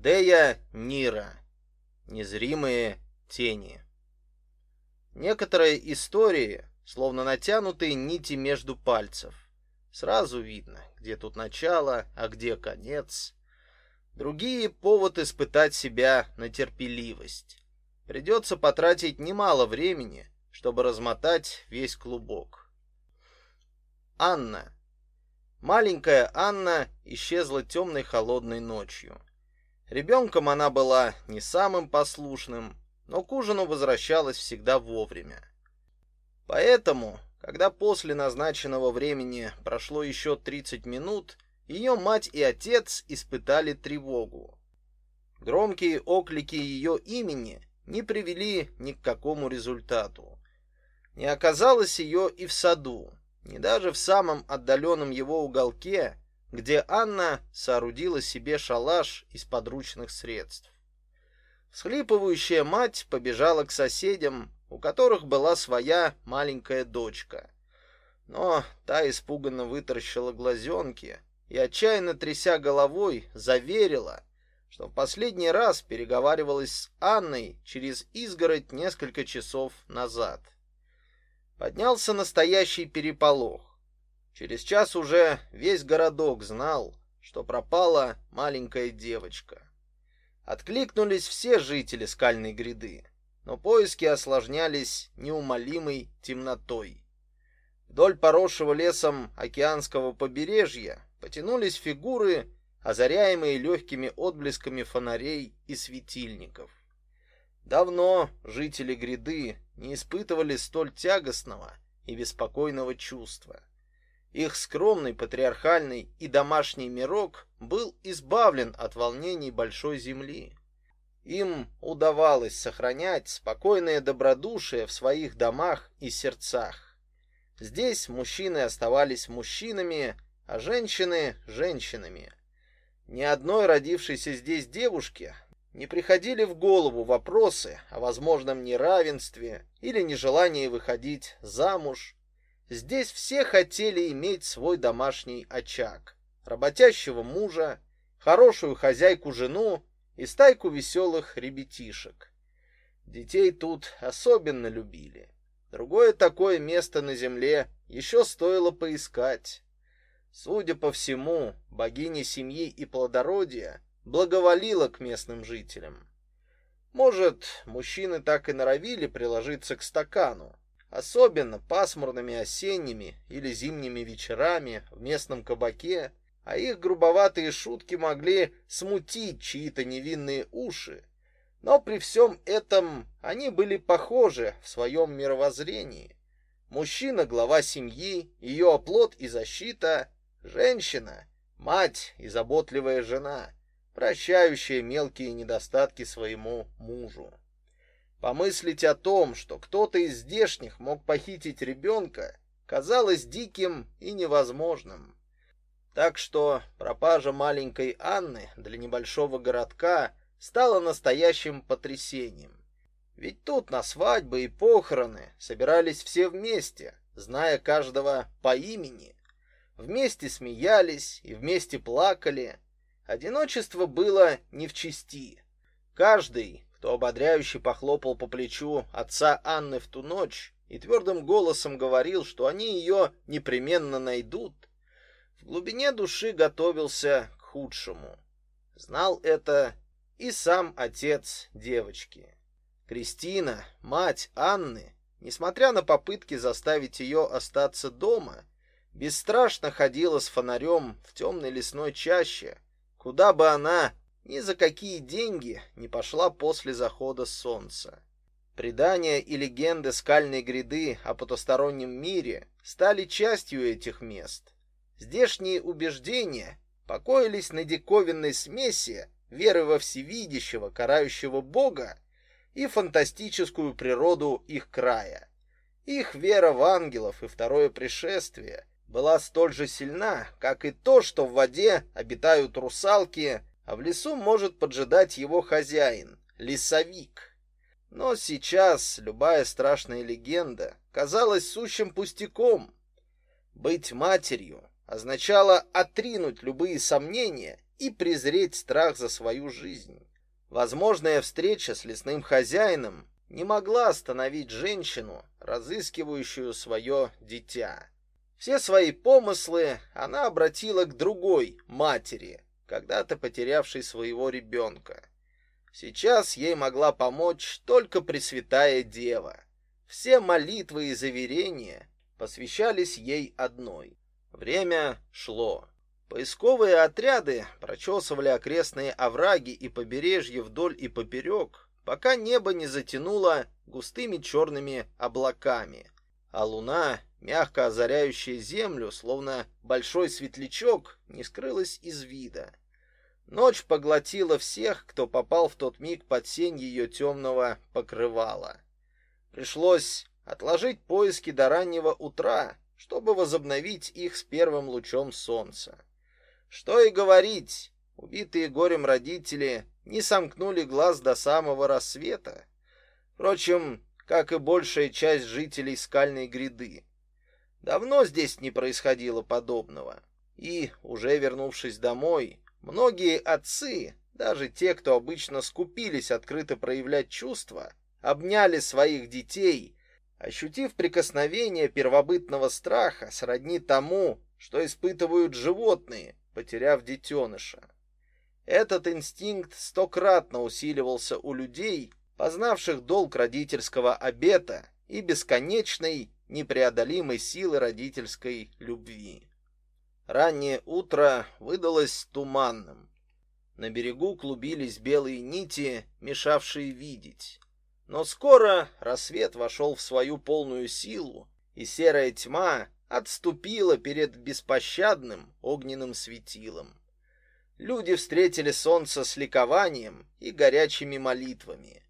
Дея Нира. Незримые тени. Некоторые истории, словно натянутые нити между пальцев. Сразу видно, где тут начало, а где конец. Другие — повод испытать себя на терпеливость. Придется потратить немало времени, чтобы размотать весь клубок. Анна. Маленькая Анна исчезла темной холодной ночью. Ребенком она была не самым послушным, но к ужину возвращалась всегда вовремя. Поэтому, когда после назначенного времени прошло еще 30 минут, ее мать и отец испытали тревогу. Громкие оклики ее имени не привели ни к какому результату. Не оказалось ее и в саду, не даже в самом отдаленном его уголке, где Анна соорудила себе шалаш из подручных средств. Всхлипывающая мать побежала к соседям, у которых была своя маленькая дочка. Но та испуганно вытаращила глазенки и, отчаянно тряся головой, заверила, что в последний раз переговаривалась с Анной через изгородь несколько часов назад. Поднялся настоящий переполох. Через час уже весь городок знал, что пропала маленькая девочка. Откликнулись все жители скальной гряды, но поиски осложнялись неумолимой темнотой. Вдоль поросшего лесом океанского побережья потянулись фигуры, озаряемые легкими отблесками фонарей и светильников. Давно жители гряды не испытывали столь тягостного и беспокойного чувства. Их скромный, патриархальный и домашний мирок был избавлен от волнений большой земли. Им удавалось сохранять спокойное добродушие в своих домах и сердцах. Здесь мужчины оставались мужчинами, а женщины — женщинами. Ни одной родившейся здесь девушке не приходили в голову вопросы о возможном неравенстве или нежелании выходить замуж. Здесь все хотели иметь свой домашний очаг, работящего мужа, хорошую хозяйку-жену и стайку веселых ребятишек. Детей тут особенно любили. Другое такое место на земле еще стоило поискать. Судя по всему, богиня семьи и плодородия благоволила к местным жителям. Может, мужчины так и норовили приложиться к стакану, особенно пасмурными осенними или зимними вечерами в местном кабаке, а их грубоватые шутки могли смутить чьи-то невинные уши. Но при всем этом они были похожи в своем мировоззрении. Мужчина — глава семьи, ее оплот и защита, женщина — мать и заботливая жена — прощающая мелкие недостатки своему мужу. Помыслить о том, что кто-то из здешних мог похитить ребенка, казалось диким и невозможным. Так что пропажа маленькой Анны для небольшого городка стала настоящим потрясением. Ведь тут на свадьбы и похороны собирались все вместе, зная каждого по имени. Вместе смеялись и вместе плакали, Одиночество было не в чести. Каждый, кто ободряюще похлопал по плечу отца Анны в ту ночь и твердым голосом говорил, что они ее непременно найдут, в глубине души готовился к худшему. Знал это и сам отец девочки. Кристина, мать Анны, несмотря на попытки заставить ее остаться дома, бесстрашно ходила с фонарем в темной лесной чаще, куда бы она ни за какие деньги не пошла после захода солнца. Предания и легенды скальной гряды о потустороннем мире стали частью этих мест. Здешние убеждения покоились на диковинной смеси веры во всевидящего, карающего Бога и фантастическую природу их края. Их вера в ангелов и второе пришествие была столь же сильна, как и то, что в воде обитают русалки, а в лесу может поджидать его хозяин, лесовик. Но сейчас любая страшная легенда казалась сущим пустяком. Быть матерью означало отринуть любые сомнения и презреть страх за свою жизнь. Возможная встреча с лесным хозяином не могла остановить женщину, разыскивающую свое дитя. Все свои помыслы она обратила к другой матери, когда-то потерявшей своего ребенка. Сейчас ей могла помочь только Пресвятая Дева. Все молитвы и заверения посвящались ей одной. Время шло. Поисковые отряды прочесывали окрестные овраги и побережье вдоль и поперек, пока небо не затянуло густыми черными облаками, а луна, мягко озаряющая землю, словно большой светлячок, не скрылась из вида. Ночь поглотила всех, кто попал в тот миг под сень ее темного покрывала. Пришлось отложить поиски до раннего утра, чтобы возобновить их с первым лучом солнца. Что и говорить, убитые горем родители не сомкнули глаз до самого рассвета. Впрочем, как и большая часть жителей скальной гряды. Давно здесь не происходило подобного. И, уже вернувшись домой, Многие отцы, даже те, кто обычно скупились открыто проявлять чувства, обняли своих детей, ощутив прикосновение первобытного страха сродни тому, что испытывают животные, потеряв детеныша. Этот инстинкт стократно усиливался у людей, познавших долг родительского обета и бесконечной, непреодолимой силы родительской любви. Раннее утро выдалось туманным. На берегу клубились белые нити, мешавшие видеть. Но скоро рассвет вошел в свою полную силу, и серая тьма отступила перед беспощадным огненным светилом. Люди встретили солнце с ликованием и горячими молитвами.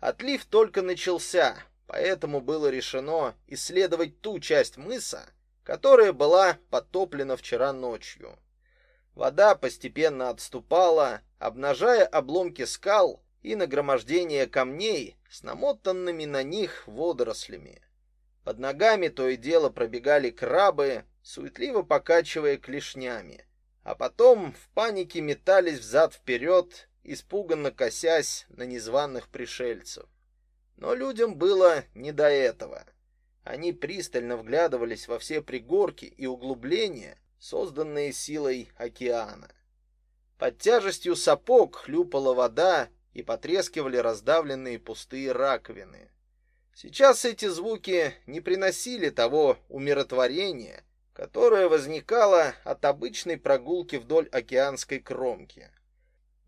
Отлив только начался, поэтому было решено исследовать ту часть мыса, которая была потоплена вчера ночью. Вода постепенно отступала, обнажая обломки скал и нагромождение камней с намотанными на них водорослями. Под ногами то и дело пробегали крабы, суетливо покачивая клешнями, а потом в панике метались взад-вперед, испуганно косясь на незваных пришельцев. Но людям было не до этого. Они пристально вглядывались во все пригорки и углубления, созданные силой океана. Под тяжестью сапог хлюпала вода и потрескивали раздавленные пустые раковины. Сейчас эти звуки не приносили того умиротворения, которое возникало от обычной прогулки вдоль океанской кромки.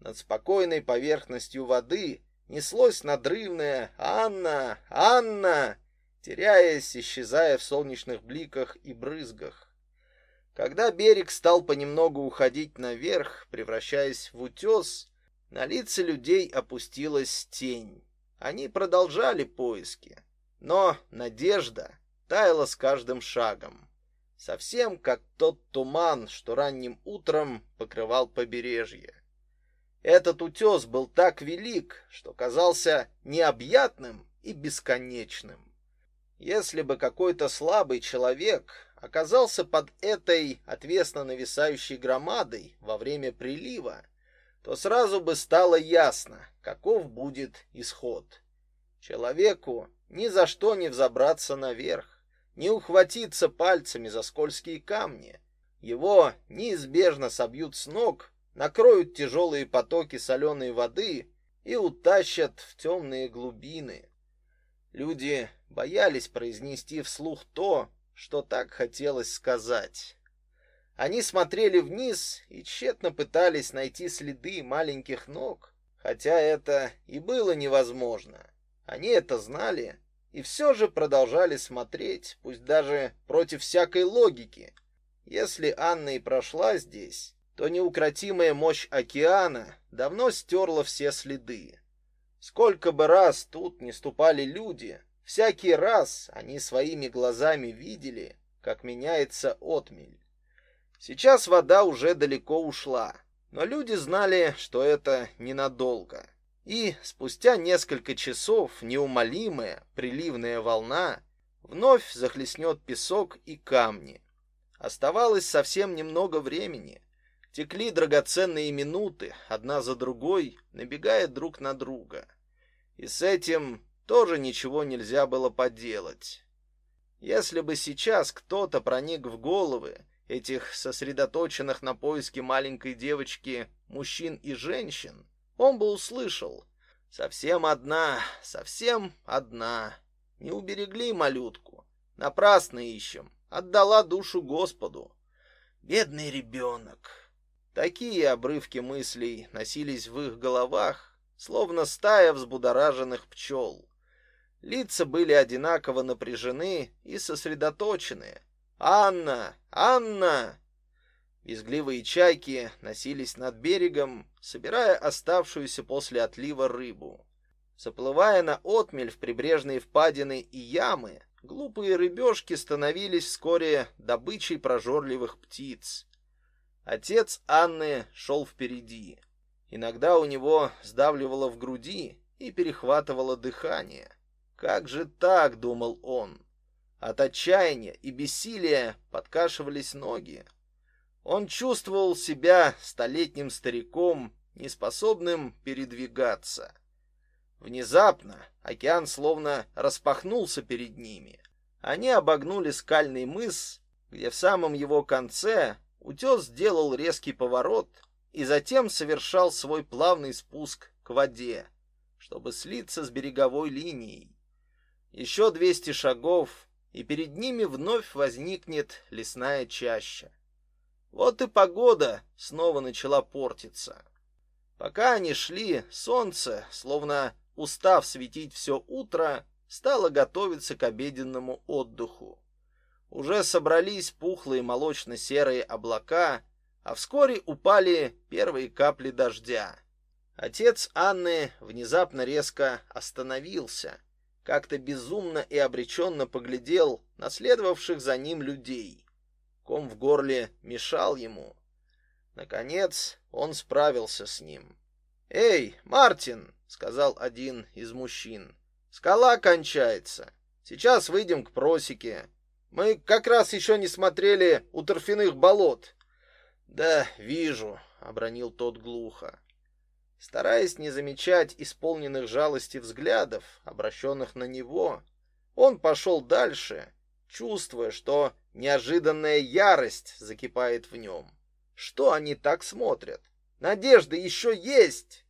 Над спокойной поверхностью воды неслось надрывное «Анна! Анна!» теряясь, исчезая в солнечных бликах и брызгах. Когда берег стал понемногу уходить наверх, превращаясь в утес, на лица людей опустилась тень. Они продолжали поиски, но надежда таяла с каждым шагом, совсем как тот туман, что ранним утром покрывал побережье. Этот утес был так велик, что казался необъятным и бесконечным. Если бы какой-то слабый человек оказался под этой отвесно нависающей громадой во время прилива, то сразу бы стало ясно, каков будет исход. Человеку ни за что не взобраться наверх, не ухватиться пальцами за скользкие камни. Его неизбежно собьют с ног, накроют тяжелые потоки соленой воды и утащат в темные глубины. Люди боялись произнести вслух то, что так хотелось сказать. Они смотрели вниз и тщетно пытались найти следы маленьких ног, хотя это и было невозможно. Они это знали и все же продолжали смотреть, пусть даже против всякой логики. Если Анна и прошла здесь, то неукротимая мощь океана давно стерла все следы. Сколько бы раз тут не ступали люди, Всякий раз они своими глазами видели, как меняется отмель. Сейчас вода уже далеко ушла, но люди знали, что это ненадолго. И спустя несколько часов неумолимая приливная волна вновь захлестнет песок и камни. Оставалось совсем немного времени. Текли драгоценные минуты, одна за другой, набегая друг на друга. И с этим тоже ничего нельзя было поделать. Если бы сейчас кто-то проник в головы этих сосредоточенных на поиске маленькой девочки мужчин и женщин, он бы услышал «Совсем одна, совсем одна. Не уберегли малютку. Напрасно ищем. Отдала душу Господу. Бедный ребенок». Такие обрывки мыслей носились в их головах, словно стая взбудораженных пчел. Лица были одинаково напряжены и сосредоточены. «Анна! Анна!» Визгливые чайки носились над берегом, собирая оставшуюся после отлива рыбу. Заплывая на отмель в прибрежные впадины и ямы, глупые рыбешки становились вскоре добычей прожорливых птиц. Отец Анны шел впереди. Иногда у него сдавливало в груди и перехватывало дыхание. Как же так, думал он. От отчаяния и бессилия подкашивались ноги. Он чувствовал себя столетним стариком, неспособным передвигаться. Внезапно океан словно распахнулся перед ними. Они обогнули скальный мыс, где в самом его конце утес сделал резкий поворот и затем совершал свой плавный спуск к воде, чтобы слиться с береговой линией. Еще двести шагов, и перед ними вновь возникнет лесная чаща. Вот и погода снова начала портиться. Пока они шли, солнце, словно устав светить все утро, стало готовиться к обеденному отдыху. Уже собрались пухлые молочно-серые облака, а вскоре упали первые капли дождя. Отец Анны внезапно резко остановился, как-то безумно и обреченно поглядел на следовавших за ним людей. Ком в горле мешал ему. Наконец он справился с ним. «Эй, Мартин!» — сказал один из мужчин. «Скала кончается. Сейчас выйдем к просеке. Мы как раз еще не смотрели у торфяных болот». «Да, вижу», — обронил тот глухо. Стараясь не замечать исполненных жалости взглядов, обращенных на него, он пошел дальше, чувствуя, что неожиданная ярость закипает в нем. Что они так смотрят? Надежда еще есть!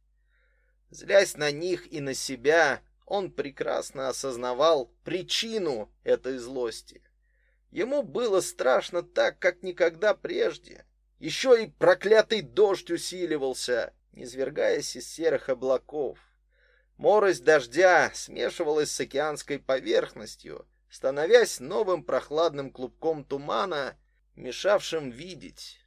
Злясь на них и на себя, он прекрасно осознавал причину этой злости. Ему было страшно так, как никогда прежде. Еще и проклятый дождь усиливался, низвергаясь из серых облаков. Морось дождя смешивалась с океанской поверхностью, становясь новым прохладным клубком тумана, мешавшим видеть.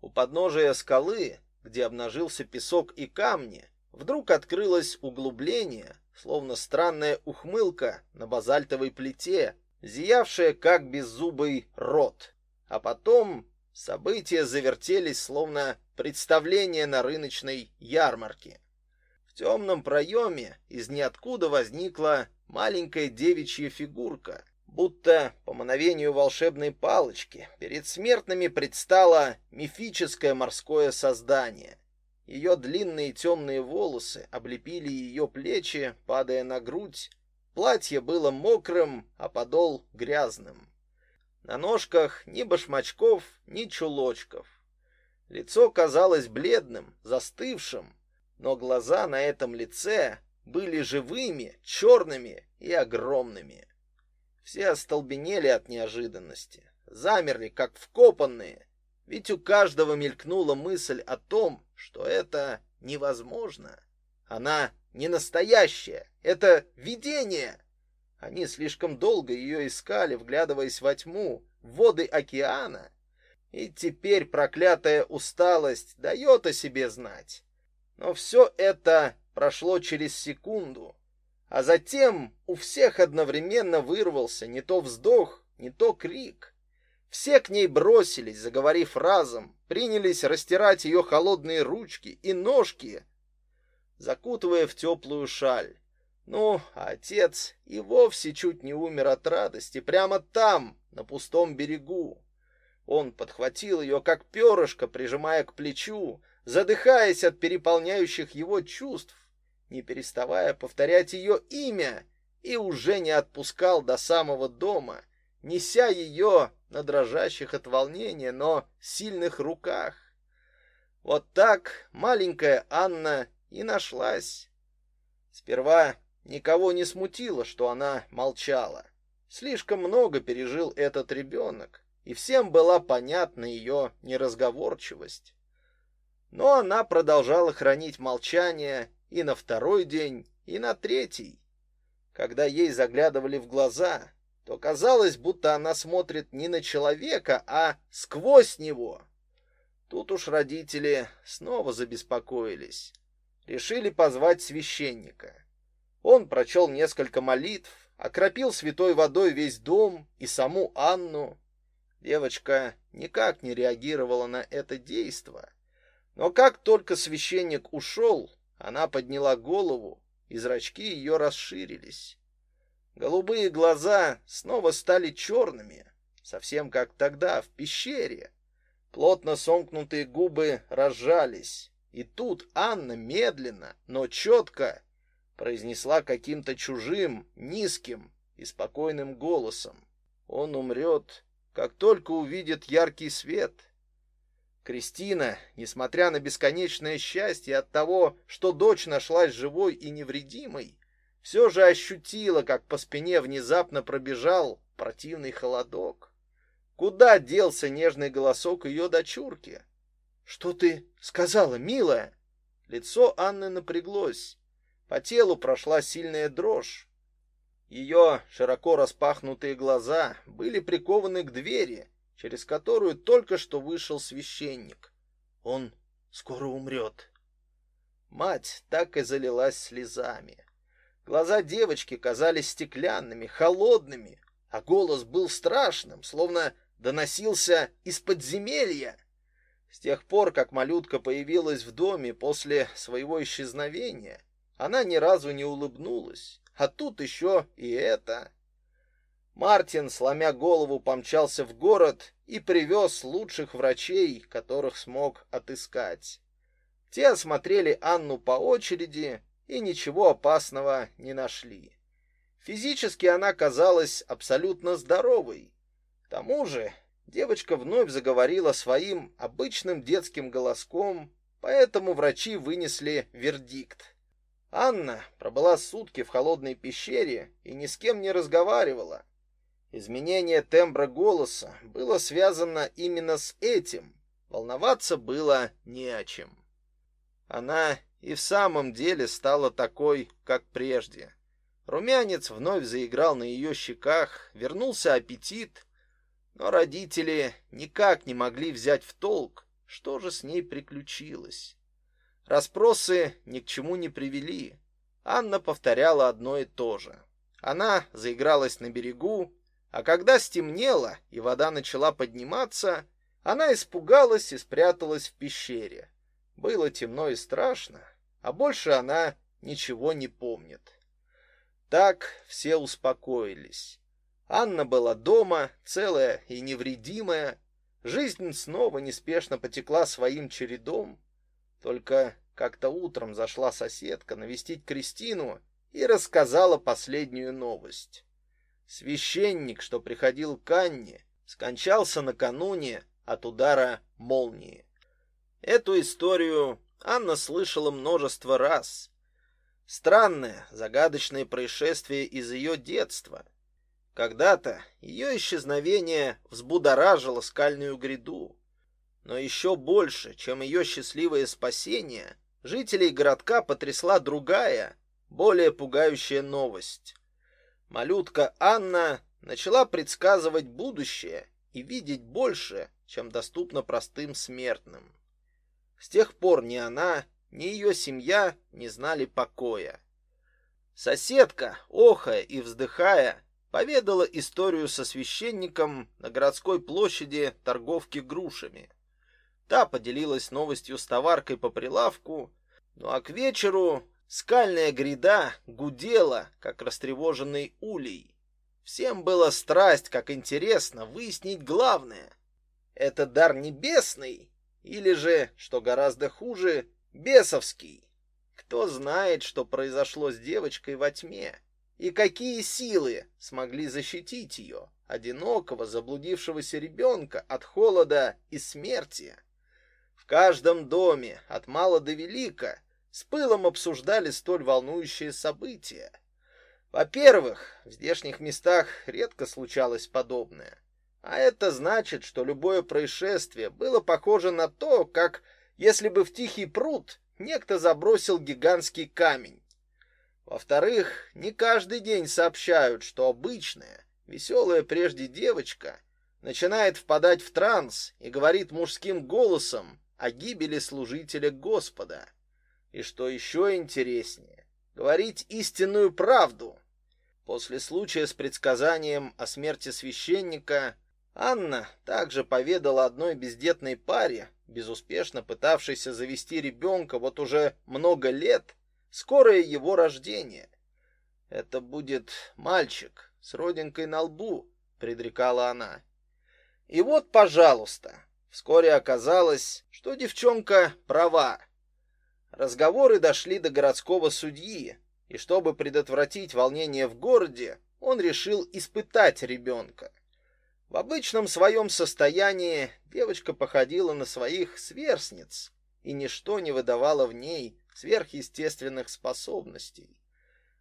У подножия скалы, где обнажился песок и камни, вдруг открылось углубление, словно странная ухмылка на базальтовой плите, зиявшая как беззубый рот. А потом события завертелись, словно представление на рыночной ярмарке. В темном проеме из ниоткуда возникла маленькая девичья фигурка, будто по мановению волшебной палочки перед смертными предстало мифическое морское создание. Ее длинные темные волосы облепили ее плечи, падая на грудь. Платье было мокрым, а подол грязным. На ножках ни башмачков, ни чулочков. Лицо казалось бледным, застывшим, но глаза на этом лице были живыми, черными и огромными. Все остолбенели от неожиданности, замерли, как вкопанные, ведь у каждого мелькнула мысль о том, что это невозможно. Она не настоящая, это видение. Они слишком долго ее искали, вглядываясь во тьму, в воды океана, и теперь проклятая усталость дает о себе знать. Но все это прошло через секунду, а затем у всех одновременно вырвался не то вздох, не то крик. Все к ней бросились, заговорив разом, принялись растирать ее холодные ручки и ножки, закутывая в теплую шаль. Ну, а отец и вовсе чуть не умер от радости прямо там, на пустом берегу. Он подхватил ее, как перышко, прижимая к плечу, задыхаясь от переполняющих его чувств, не переставая повторять ее имя, и уже не отпускал до самого дома, неся ее на дрожащих от волнения, но сильных руках. Вот так маленькая Анна и нашлась. Сперва никого не смутило, что она молчала. Слишком много пережил этот ребенок, и всем была понятна ее неразговорчивость. Но она продолжала хранить молчание и на второй день, и на третий. Когда ей заглядывали в глаза, то казалось, будто она смотрит не на человека, а сквозь него. Тут уж родители снова забеспокоились. Решили позвать священника. Он прочел несколько молитв, окропил святой водой весь дом и саму Анну. Девочка никак не реагировала на это действо. Но как только священник ушел, она подняла голову, и зрачки ее расширились. Голубые глаза снова стали черными, совсем как тогда в пещере. Плотно сомкнутые губы разжались, и тут Анна медленно, но четко произнесла каким-то чужим, низким и спокойным голосом: "Он умрет, как только увидит яркий свет". Кристина, несмотря на бесконечное счастье от того, что дочь нашлась живой и невредимой, все же ощутила, как по спине внезапно пробежал противный холодок. Куда делся нежный голосок ее дочурки? Что ты сказала, милая? Лицо Анны напряглось. По телу прошла сильная дрожь. Ее широко распахнутые глаза были прикованы к двери, через которую только что вышел священник. Он скоро умрет. Мать так и залилась слезами. Глаза девочки казались стеклянными, холодными, а голос был страшным, словно доносился из подземелья. С тех пор, как малютка появилась в доме после своего исчезновения, она ни разу не улыбнулась. А тут еще и это. Мартин, сломя голову, помчался в город и привез лучших врачей, которых смог отыскать. Те осмотрели Анну по очереди и ничего опасного не нашли. Физически она казалась абсолютно здоровой. К тому же девочка вновь заговорила своим обычным детским голоском, поэтому врачи вынесли вердикт. Анна пробыла сутки в холодной пещере и ни с кем не разговаривала. Изменение тембра голоса было связано именно с этим. Волноваться было не о чем. Она и в самом деле стала такой, как прежде. Румянец вновь заиграл на ее щеках, вернулся аппетит, но родители никак не могли взять в толк, что же с ней приключилось. Распросы ни к чему не привели. Анна повторяла одно и то же. Она заигралась на берегу, а когда стемнело и вода начала подниматься, она испугалась и спряталась в пещере. Было темно и страшно, а больше она ничего не помнит. Так все успокоились. Анна была дома, целая и невредимая. Жизнь снова неспешно потекла своим чередом. Только как-то утром зашла соседка навестить Кристину и рассказала последнюю новость. Священник, что приходил к Анне, скончался накануне от удара молнии. Эту историю Анна слышала множество раз. Странное, загадочное происшествие из ее детства. Когда-то ее исчезновение взбудоражило скальную гряду. Но еще больше, чем ее счастливое спасение, жителей городка потрясла другая, более пугающая новость. Малютка Анна начала предсказывать будущее и видеть больше, чем доступно простым смертным. С тех пор ни она, ни ее семья не знали покоя. Соседка, охая и вздыхая, поведала историю со священником на городской площади торговки грушами. Та поделилась новостью с товаркой по прилавку, ну а к вечеру Скальная гряда гудела, как растревоженный улей. Всем было страсть, как интересно выяснить главное. это дар небесный или же, что гораздо хуже, бесовский. Кто знает, что произошло с девочкой во тьме, и какие силы смогли защитить ее, одинокого, заблудившегося ребенка, от холода и смерти. В каждом доме, от мала до велика, с пылом обсуждали столь волнующие события. Во-первых, в здешних местах редко случалось подобное. А это значит, что любое происшествие было похоже на то, как если бы в тихий пруд некто забросил гигантский камень. Во-вторых, не каждый день сообщают, что обычная, веселая прежде девочка начинает впадать в транс и говорит мужским голосом о гибели служителя Господа. И что еще интереснее, говорить истинную правду. После случая с предсказанием о смерти священника Анна также поведала одной бездетной паре, безуспешно пытавшейся завести ребенка вот уже много лет, скорое его рождение. Это будет мальчик с родинкой на лбу, предрекала она. И вот, пожалуйста, вскоре оказалось, что девчонка права. Разговоры дошли до городского судьи, и чтобы предотвратить волнение в городе, он решил испытать ребенка. В обычном своем состоянии девочка походила на своих сверстниц, и ничто не выдавало в ней сверхъестественных способностей.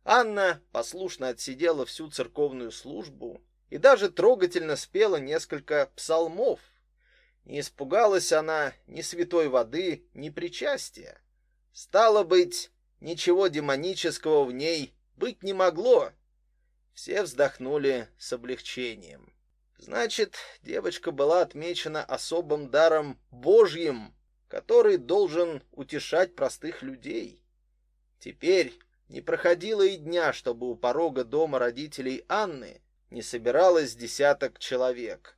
Анна послушно отсидела всю церковную службу и даже трогательно спела несколько псалмов. Не испугалась она ни святой воды, ни причастия. Стало быть, Ничего демонического в ней быть не могло. Все вздохнули с облегчением. Значит, девочка была отмечена особым даром Божьим, который должен утешать простых людей. Теперь не проходило и дня, чтобы у порога дома родителей Анны не собиралось десяток человек.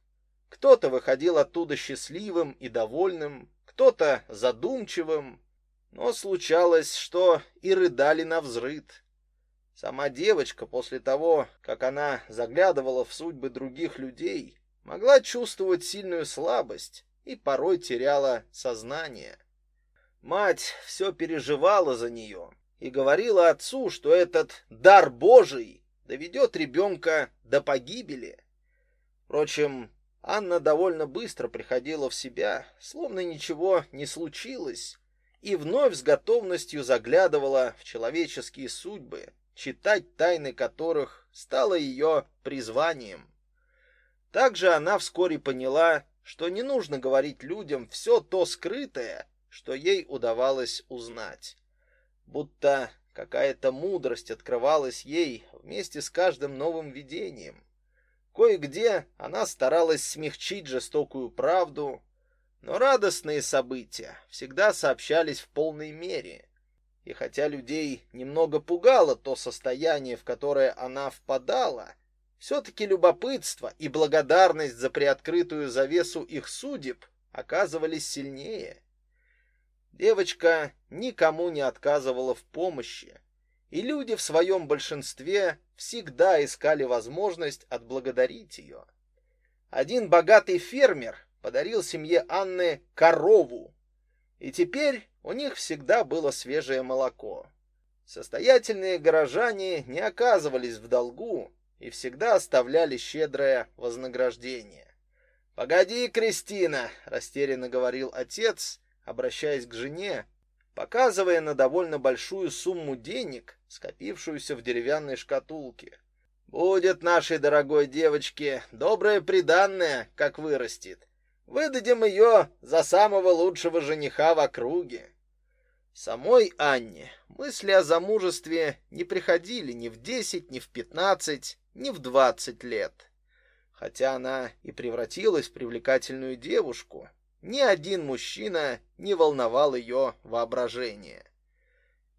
Кто-то выходил оттуда счастливым и довольным, кто-то задумчивым, но случалось, что и рыдали на взрыд. Сама девочка после того, как она заглядывала в судьбы других людей, могла чувствовать сильную слабость и порой теряла сознание. Мать все переживала за нее и говорила отцу, что этот дар Божий доведет ребенка до погибели. Впрочем, Анна довольно быстро приходила в себя, словно ничего не случилось, и вновь с готовностью заглядывала в человеческие судьбы, читать тайны которых стало ее призванием. Также она вскоре поняла, что не нужно говорить людям все то скрытое, что ей удавалось узнать. Будто какая-то мудрость открывалась ей вместе с каждым новым видением. Кое-где она старалась смягчить жестокую правду, но радостные события всегда сообщались в полной мере. И хотя людей немного пугало то состояние, в которое она впадала, все-таки любопытство и благодарность за приоткрытую завесу их судеб оказывались сильнее. Девочка никому не отказывала в помощи, и люди в своем большинстве всегда искали возможность отблагодарить ее. Один богатый фермер подарил семье Анны корову, и теперь у них всегда было свежее молоко. Состоятельные горожане не оказывались в долгу и всегда оставляли щедрое вознаграждение. «Погоди, Кристина!» — растерянно говорил отец, обращаясь к жене, показывая на довольно большую сумму денег, скопившуюся в деревянной шкатулке. «Будет нашей дорогой девочке доброе приданное, как вырастет. Выдадим ее за самого лучшего жениха в округе. Самой Анне мысли о замужестве не приходили ни в десять, ни в пятнадцать, ни в двадцать лет. Хотя она и превратилась в привлекательную девушку, ни один мужчина не волновал ее воображение.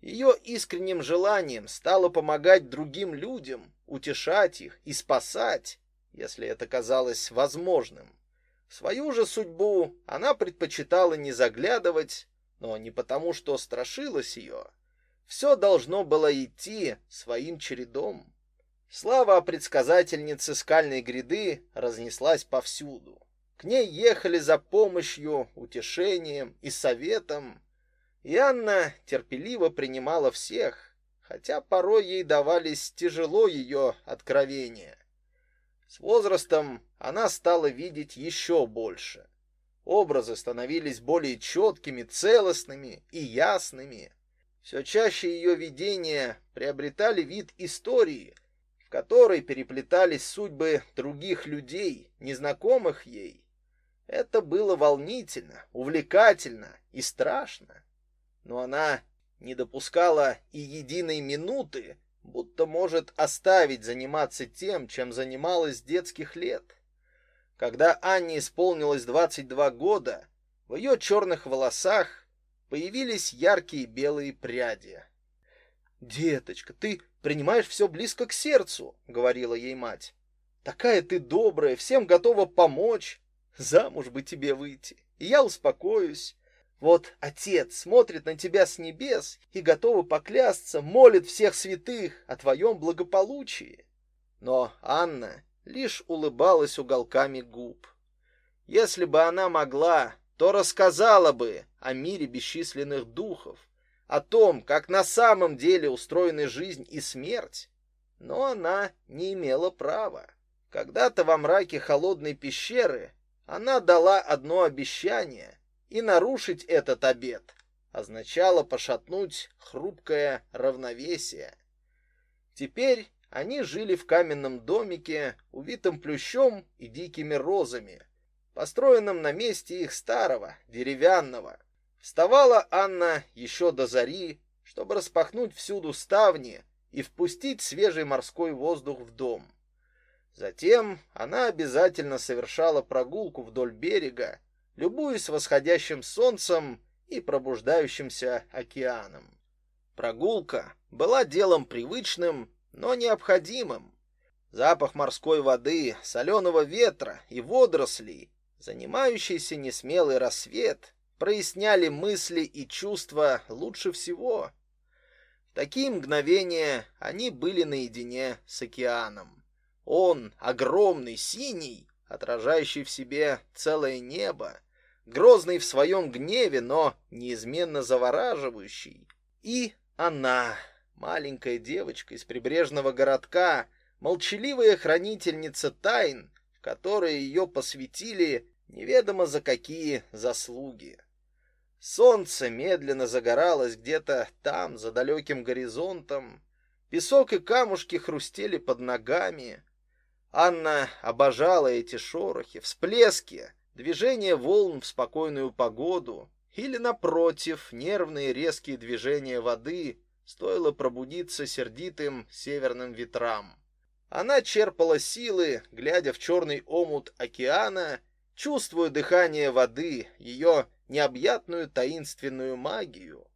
Ее искренним желанием стало помогать другим людям, утешать их и спасать, если это казалось возможным. Свою же судьбу она предпочитала не заглядывать, но не потому, что страшилась ее. Все должно было идти своим чередом. Слава о предсказательнице скальной гряды разнеслась повсюду. к ней ехали за помощью, утешением и советом, и Анна терпеливо принимала всех, хотя порой ей давались тяжело ее откровения. С возрастом она стала видеть еще больше. Образы становились более четкими, целостными и ясными. Все чаще ее видения приобретали вид истории, в которой переплетались судьбы других людей, незнакомых ей. Это было волнительно, увлекательно и страшно. Но она не допускала и единой минуты, будто может оставить заниматься тем, чем занималась с детских лет. Когда Анне исполнилось 22 года, в ее черных волосах появились яркие белые пряди. «Деточка, ты принимаешь все близко к сердцу», — говорила ей мать. «Такая ты добрая, всем готова помочь. Замуж бы тебе выйти, и я успокоюсь. Вот отец смотрит на тебя с небес и готов поклясться, молит всех святых о твоем благополучии. Но Анна лишь улыбалась уголками губ. Если бы она могла, то рассказала бы о мире бесчисленных духов, о том, как на самом деле устроены жизнь и смерть. Но она не имела права. Когда-то во мраке холодной пещеры она дала одно обещание — и нарушить этот обет означало пошатнуть хрупкое равновесие. Теперь они жили в каменном домике, увитом плющом и дикими розами, построенном на месте их старого, деревянного. Вставала Анна еще до зари, чтобы распахнуть всюду ставни и впустить свежий морской воздух в дом. Затем она обязательно совершала прогулку вдоль берега, любуясь восходящим солнцем и пробуждающимся океаном. Прогулка была делом привычным, но необходимым. Запах морской воды, соленого ветра и водорослей, занимающийся несмелый рассвет, проясняли мысли и чувства лучше всего. В такие мгновения они были наедине с океаном. Он, огромный, синий, отражающий в себе целое небо, грозный в своем гневе, но неизменно завораживающий. И она, маленькая девочка из прибрежного городка, молчаливая хранительница тайн, в которые ее посвятили неведомо за какие заслуги. Солнце медленно загоралось где-то там, за далеким горизонтом. Песок и камушки хрустели под ногами. Анна обожала эти шорохи, всплески, движение волн в спокойную погоду или, напротив, нервные резкие движения воды, стоило пробудиться сердитым северным ветрам. Она черпала силы, глядя в черный омут океана, чувствуя дыхание воды, ее необъятную таинственную магию,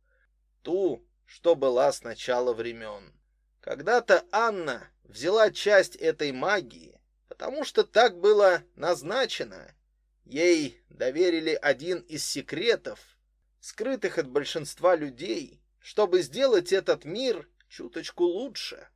ту, что была с начала времен. Когда-то Анна взяла часть этой магии, потому что так было назначено, Ей доверили один из секретов, скрытых от большинства людей, чтобы сделать этот мир чуточку лучше.